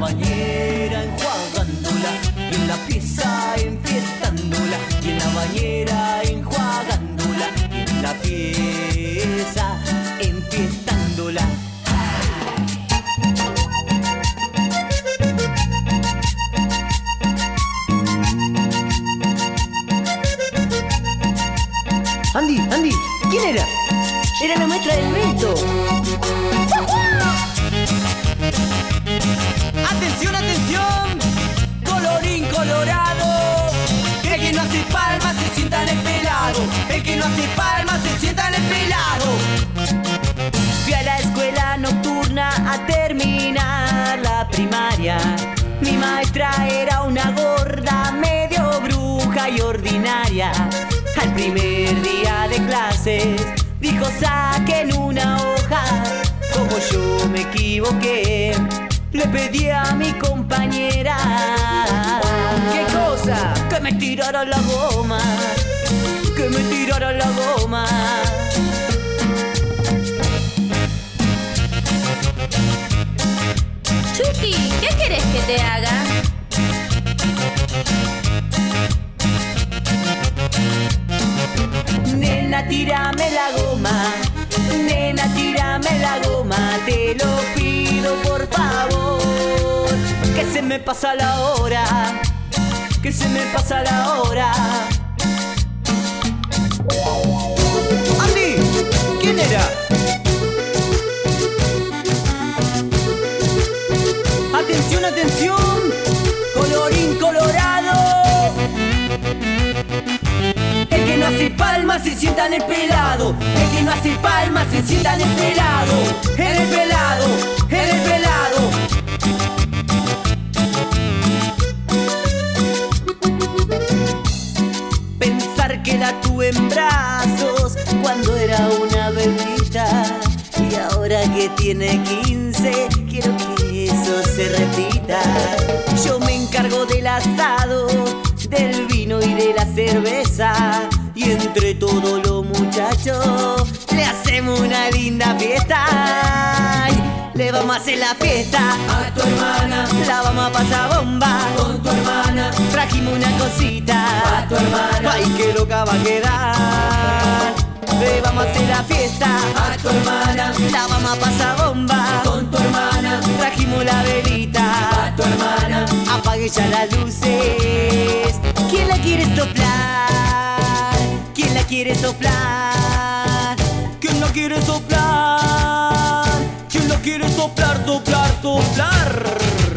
bañera enjuagándola, y en la pieza enfiestándola, y en la bañera enjuagándola, y en la pieza enfiestándola. Andy, Andy, ¿quién era? Era la maestra del Al primer día de clases dijo saquen una hoja. Como yo me equivoqué, le pedí a mi compañera. ¿Qué cosa? Que me tirara la goma. Que me tirara la goma. Chucky, ¿qué querés que te haga? Nena, tírame la goma. Nena, tírame la goma. Te lo pido por favor. Que se me pasa la hora. Que se me pasa la hora. Andy, ¿quién era? Atención, atención. Colorín colorado. Hace palmas se sienta en el pelado. El que no hace palmas se sienta en el pelado. En el pelado, en el pelado. Pensar que la tuve en brazos cuando era una bebita. Y ahora que tiene 15, quiero que eso se repita. Yo me encargo del asado, del vino y de la cerveza. Y entre todos los muchachos, le hacemos una linda fiesta. Le vamos a hacer la fiesta a tu hermana, la vamos a pasar bomba con tu hermana. Trajimos una cosita a tu hermana, ay que loca va a quedar. Le vamos a hacer la fiesta a tu hermana, la vamos a pasar bomba con tu hermana. Trajimos la velita a tu hermana, apague ya las luces. ¿Quién la quiere soplar? ¿Quién la quiere soplar? ¿Quién la quiere soplar? ¿Quién la quiere soplar, soplar, soplar?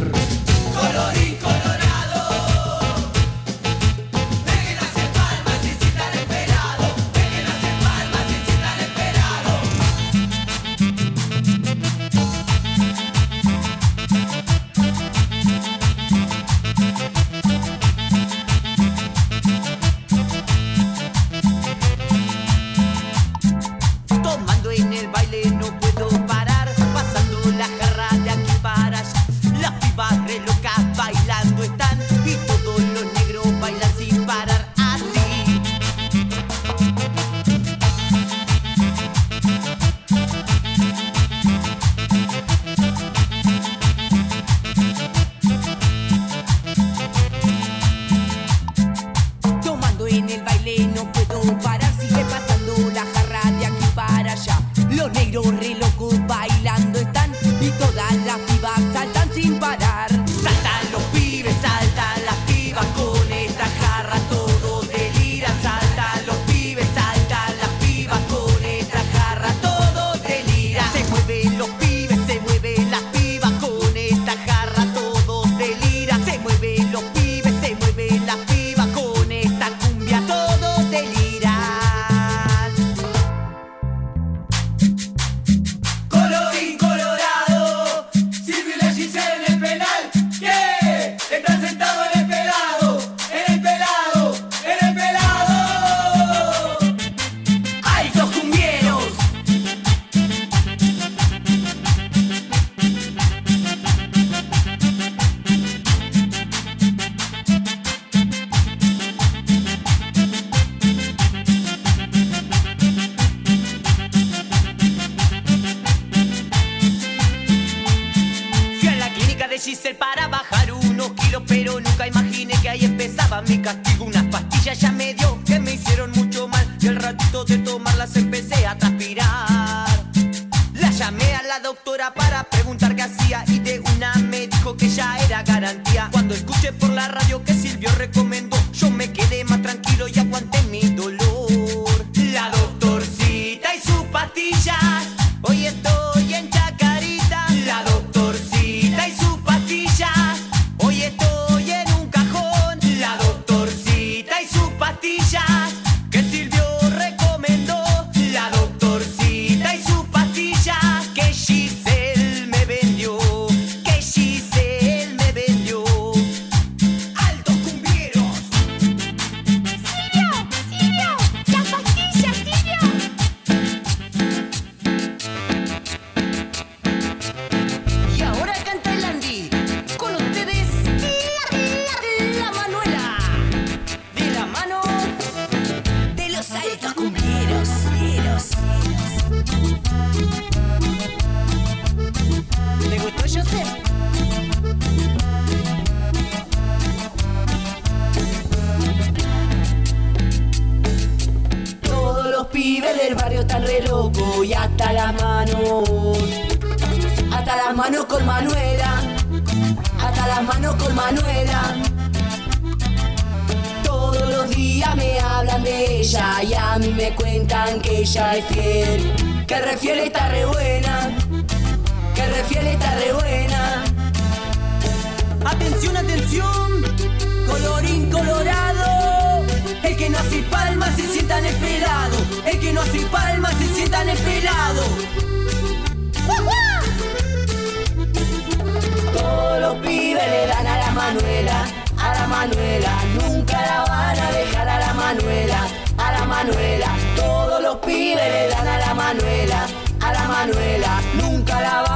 pibe le dan a la Manuela, a la Manuela, nunca la va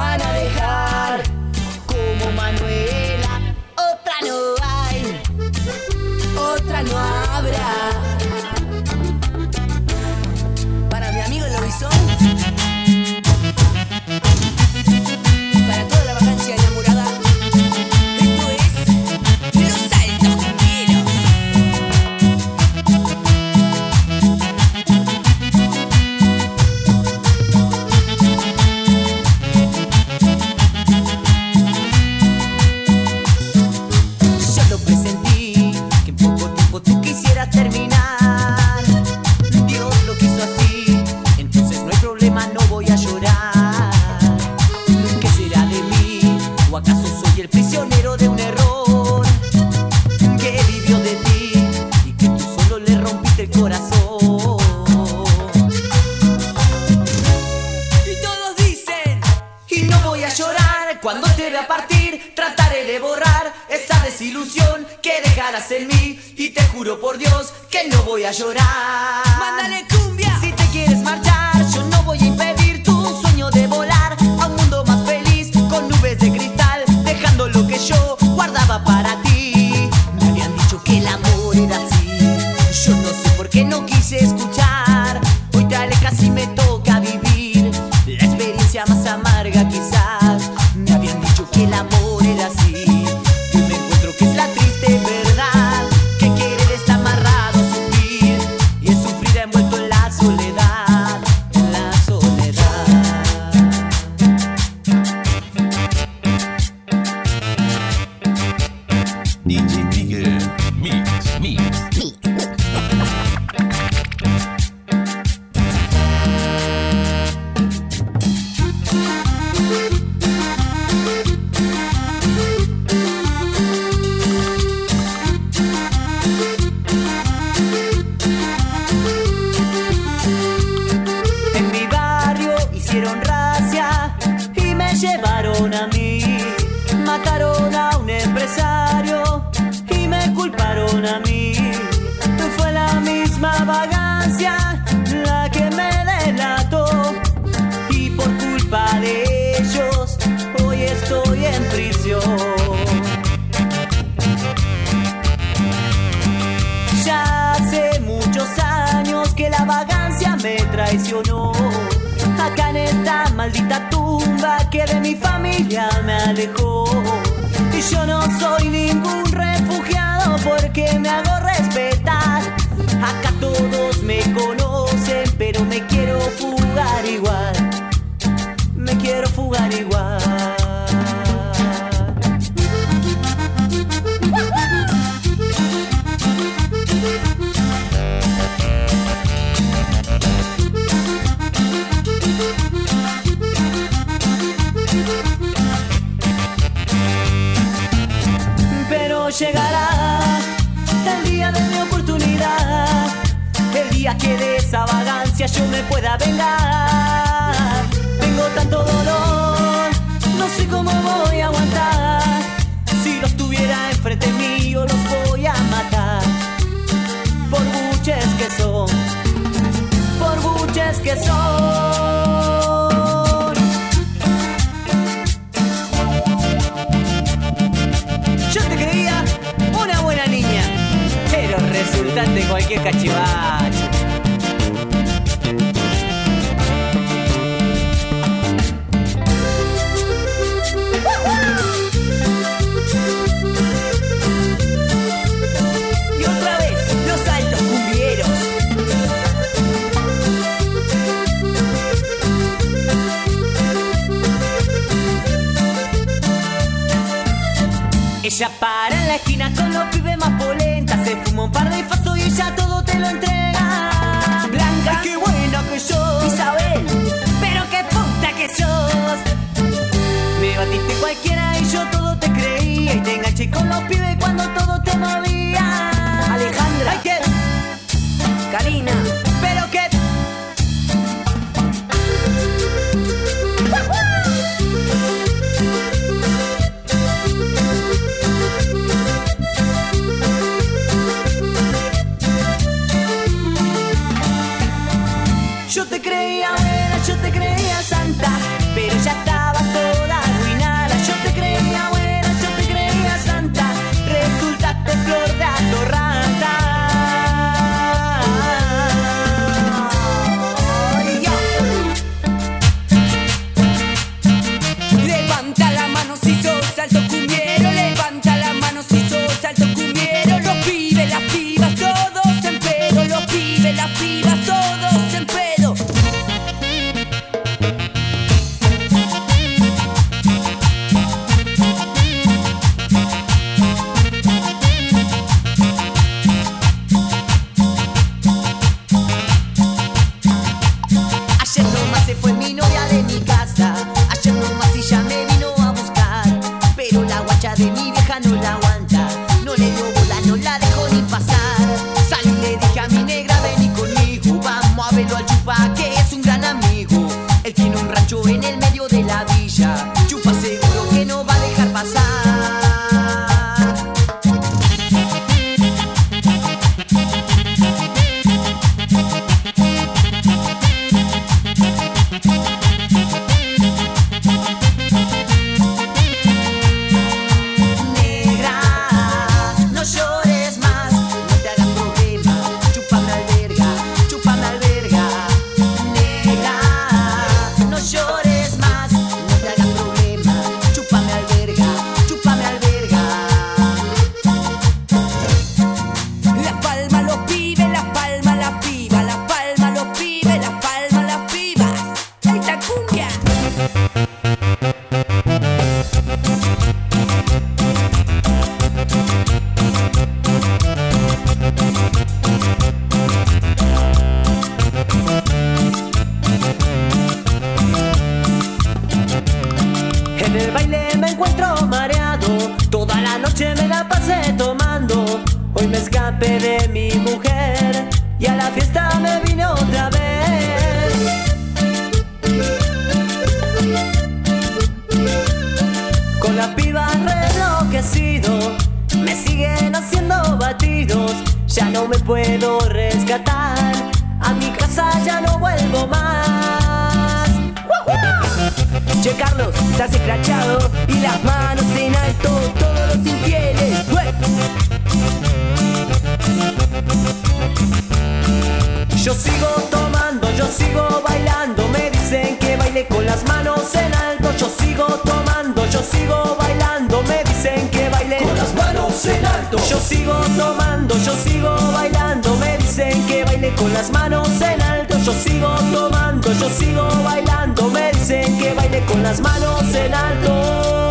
familia me alejó. Y yo no soy ningún refugiado porque me hago respetar. Acá todos me conocen, pero me quiero fugar igual. que de esa vagancia yo me pueda vengar. Tengo tanto dolor, no sé cómo voy a aguantar. Si los tuviera enfrente mío, los voy a matar. Por buches que son, por buches que son. Yo te creía una buena niña, pero resultaste cualquier cachivache. A mi casa ya no vuelvo más. Che Carlos, estás escrachado y las manos en alto, todos los infieles. Yo sigo tomando, yo sigo bailando, me dicen que baile con las manos en alto, yo sigo tomando, yo sigo yo sigo tomando, yo sigo bailando. Me dicen que baile con las manos en alto. Yo sigo tomando, yo sigo bailando. Me dicen que baile con las manos en alto.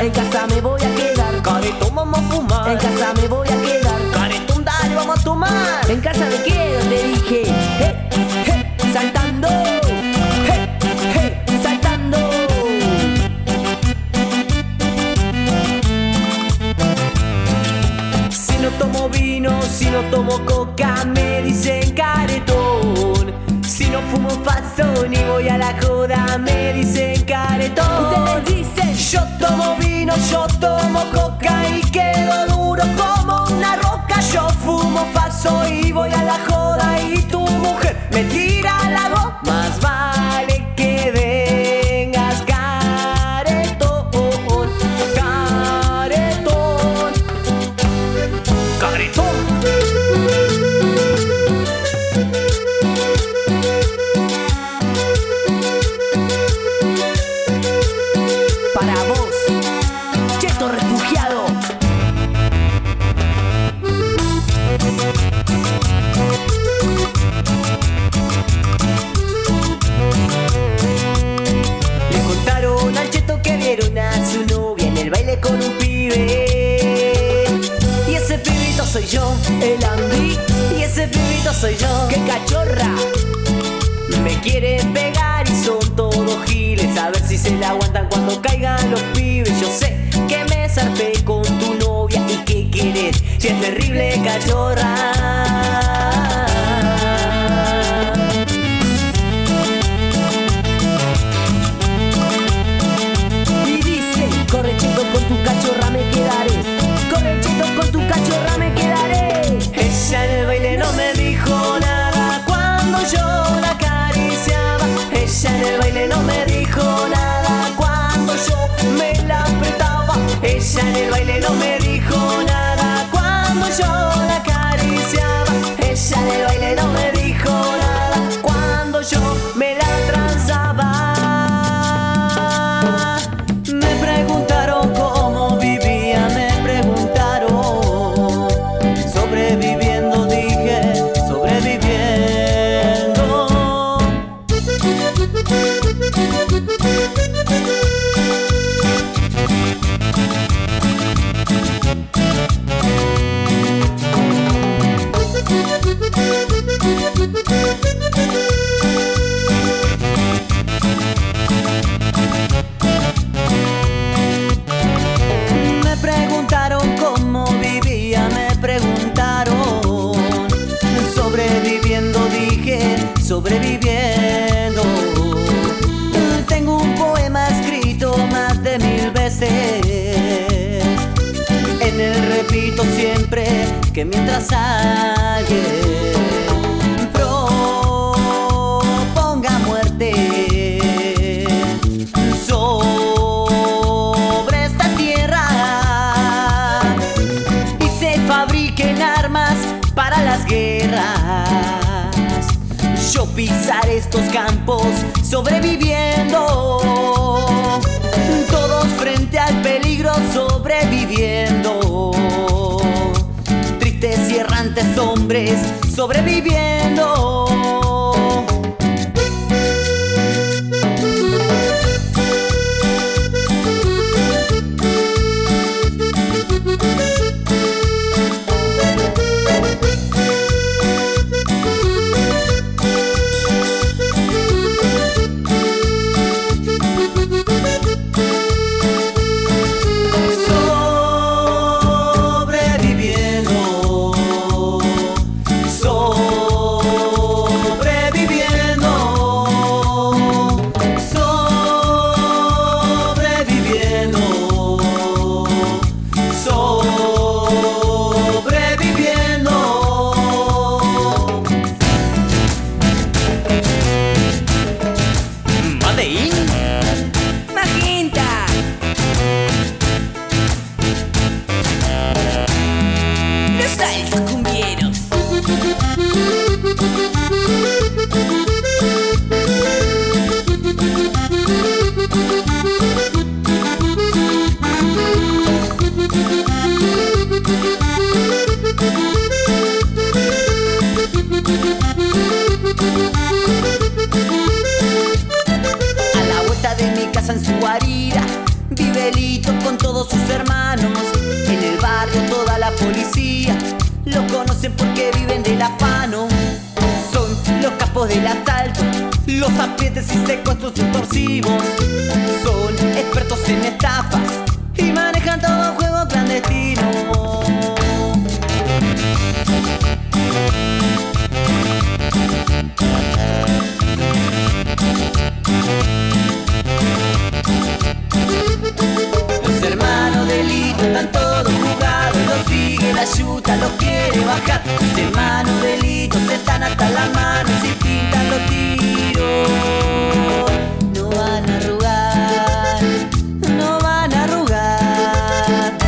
En casa me voy and oh policía lo conocen porque viven del afano. Son los capos del asalto, los aprietes y secuestros extorsivos. Son expertos en estafas y manejan todo juego clandestino. Los hermanos delito están todos los la yuta, los quiere bajar. Los hermanos delitos están hasta las manos y pintan los tiros. No van a arrugar, no van a arrugar.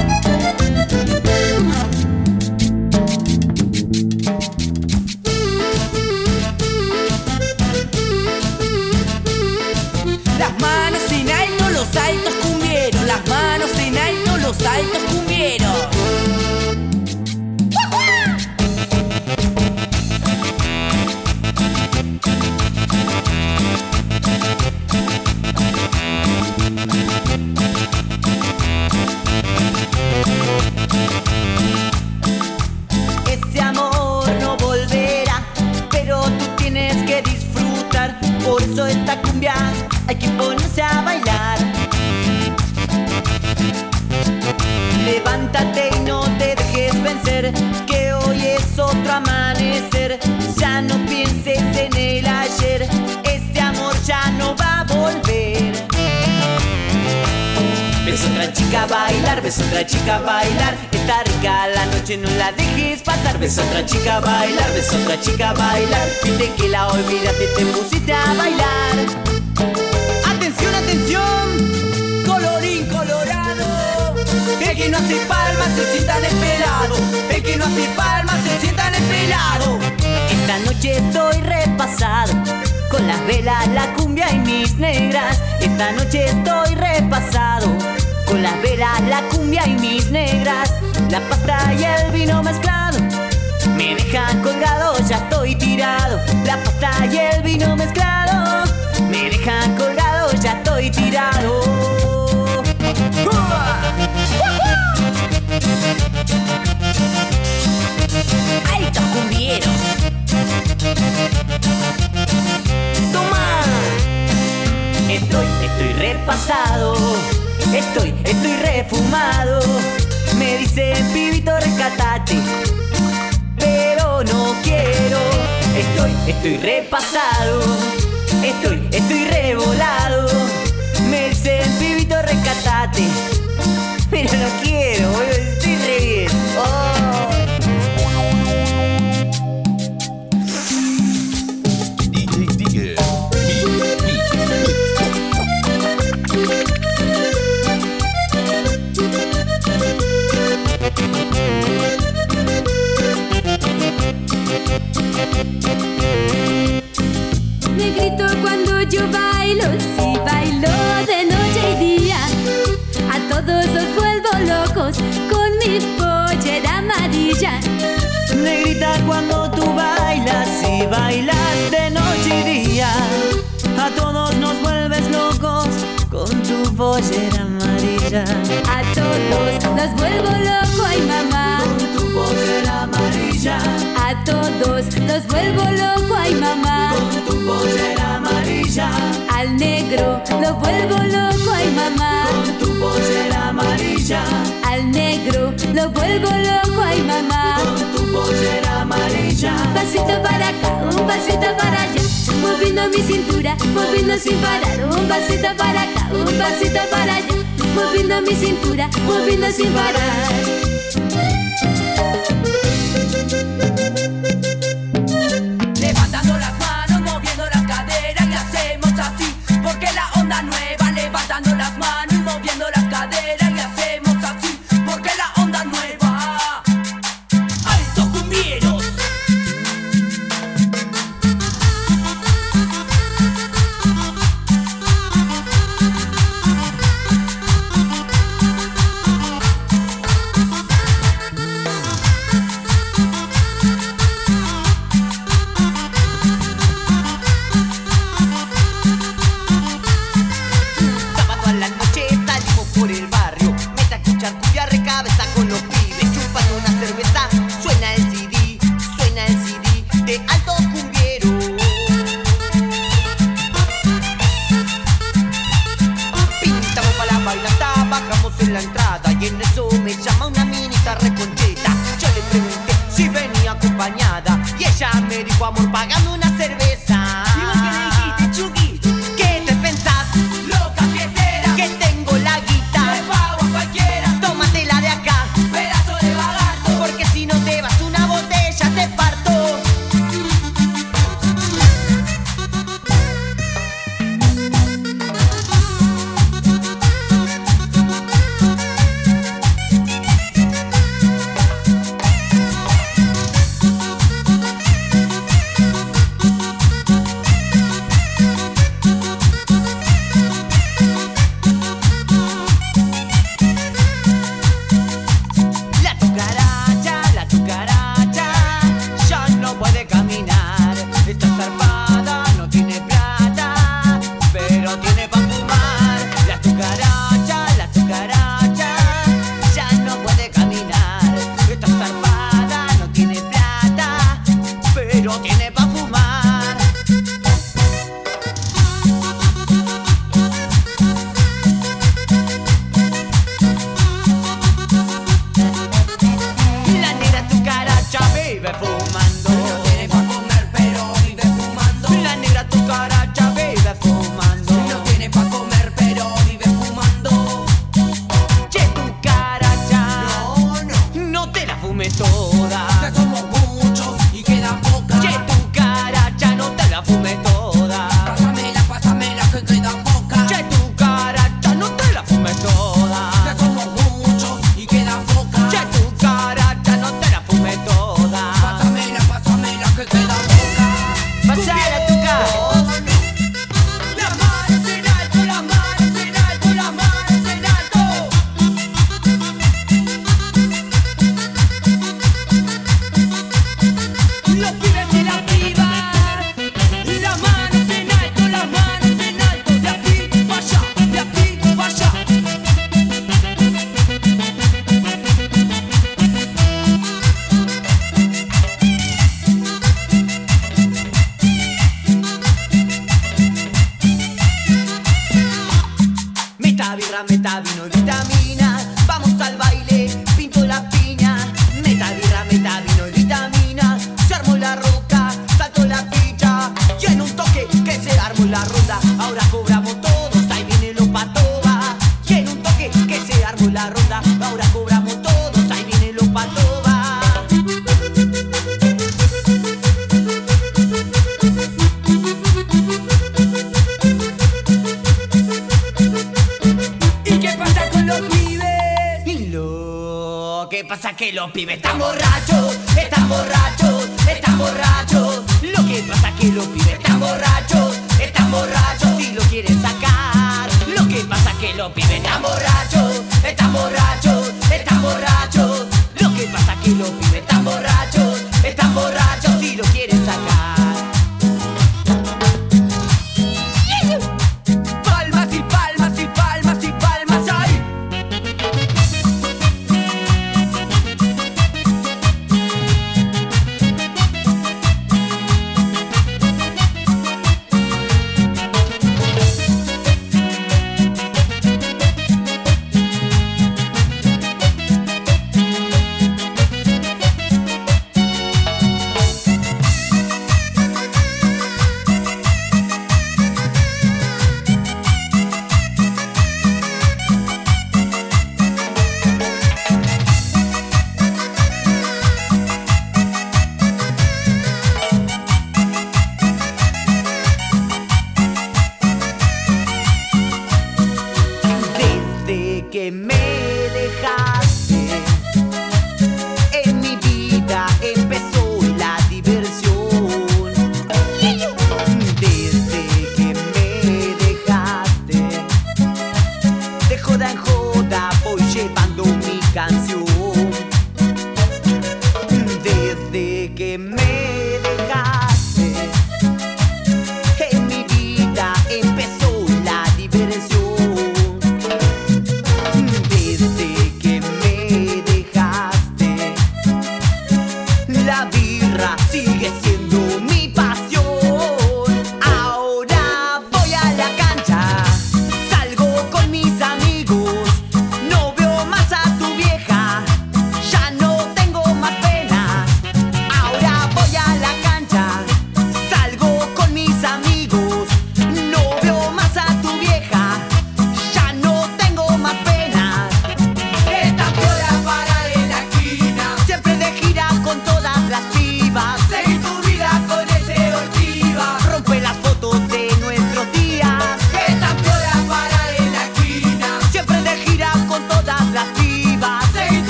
Las manos en alto, los altos cumbieros. Las manos en alto, los altos cumbieros. Ponerse a bailar. Levántate y no te dejes vencer, que hoy es otro amanecer. Ya no pienses en el ayer, este amor ya no va a volver. Ves otra chica a bailar, ves otra chica a bailar Está rica la noche, no la dejes pasar Ves otra chica a bailar, ves otra chica a bailar Pide que la olvidaste, te pusiste a bailar Atención, atención. Colorín colorado. El que no hace palmas se sientan espelado El que no hace palmas se sientan espelado Esta noche estoy repasado. Con las velas, la cumbia y mis negras. Esta noche estoy repasado. Con las velas, la cumbia y mis negras. La pasta y el vino mezclado. Me dejan colgado, ya estoy tirado. La pasta y el vino mezclado. Me dejan colgado, estoy tirado Altos. ¡Toma! Estoy, estoy repasado, estoy, estoy refumado. Me dicen pibito rescatate, pero no quiero. Estoy, estoy repasado, estoy, estoy revolado. Rescatate, pero no quiero, estoy re bien. Oh. Negrito cuando yo bailo Cuando tú bailas y bailas de noche y día. A todos nos vuelves locos con tu pollera amarilla. A todos los vuelvo loco, ay mamá. Con tu pollera amarilla A todos los vuelvo loco, ay mamá. Con tu pollera amarilla Al negro lo vuelvo loco, ay mamá. Con tu pollera amarilla Al negro lo vuelvo loco, ay mamá. Con tu pollera amarilla Un pasito para acá, un pasito para allá. Moviendo mi cintura, moviendo sin parar. Un pasito para acá, un pasito para allá. Moviendo mi cintura, moviendo sin parar. Masaya están borrachos, están borrachos y lo.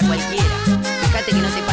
Que le pueden pasar a cualquiera. Fíjate que no te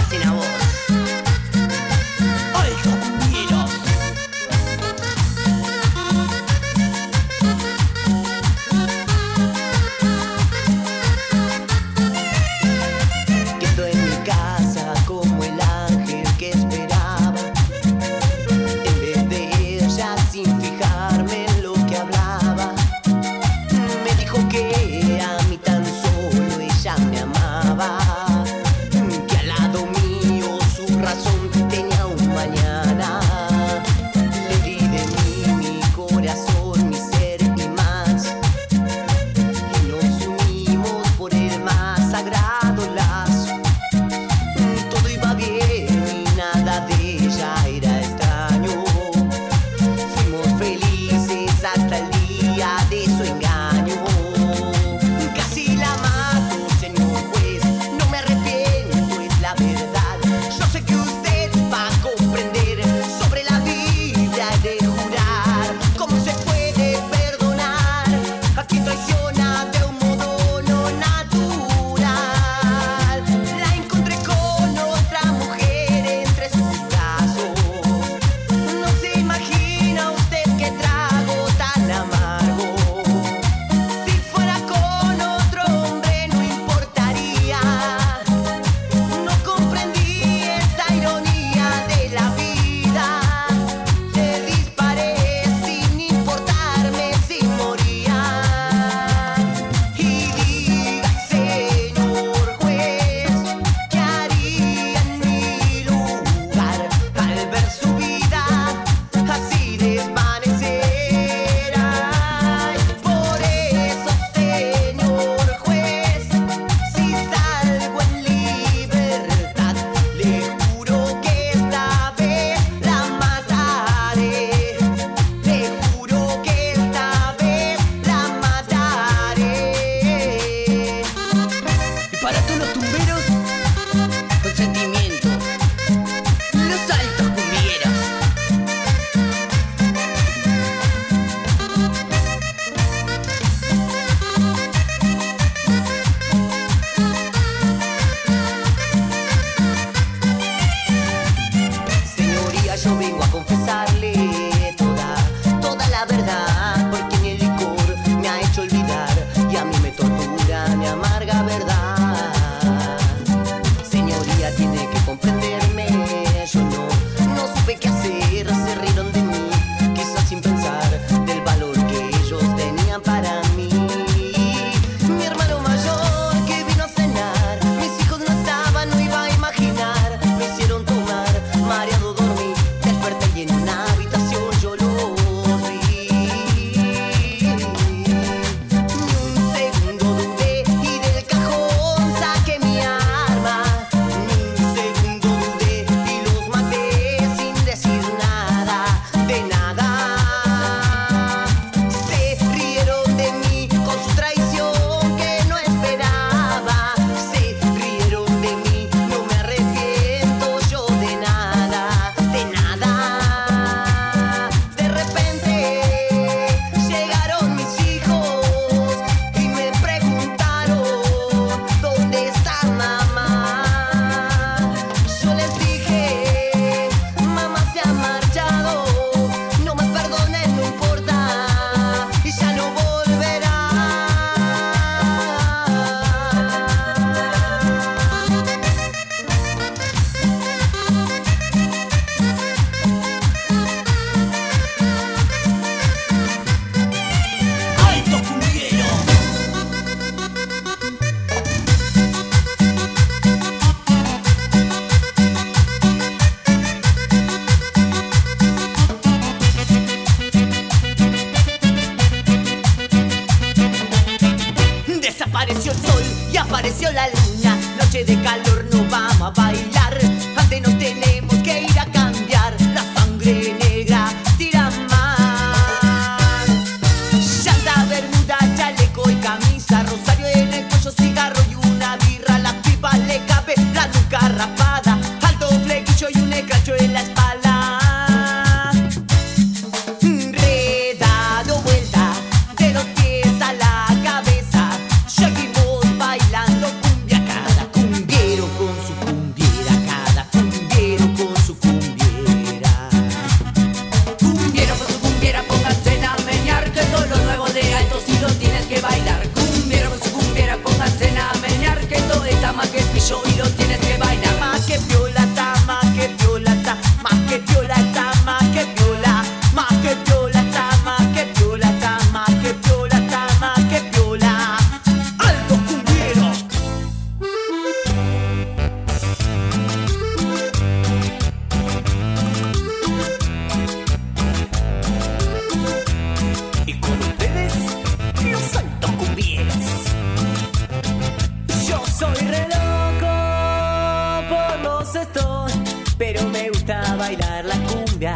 bailar la cumbia.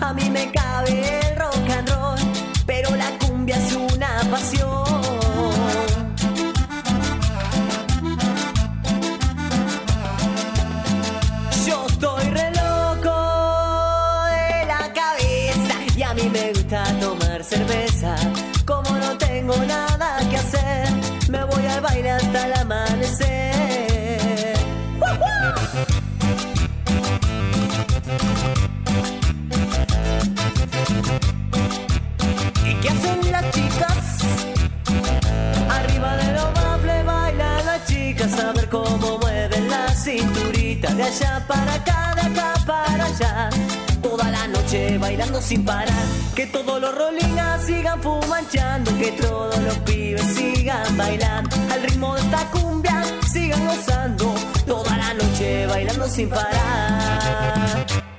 A mí me cabe el rock and roll, pero la cumbia es una pasión. allá, para acá, para allá. Toda la noche bailando sin parar. Que todos los rolingas sigan fumanchando. Que todos los pibes sigan bailando. Al ritmo de esta cumbia sigan gozando. Toda la noche bailando sin parar.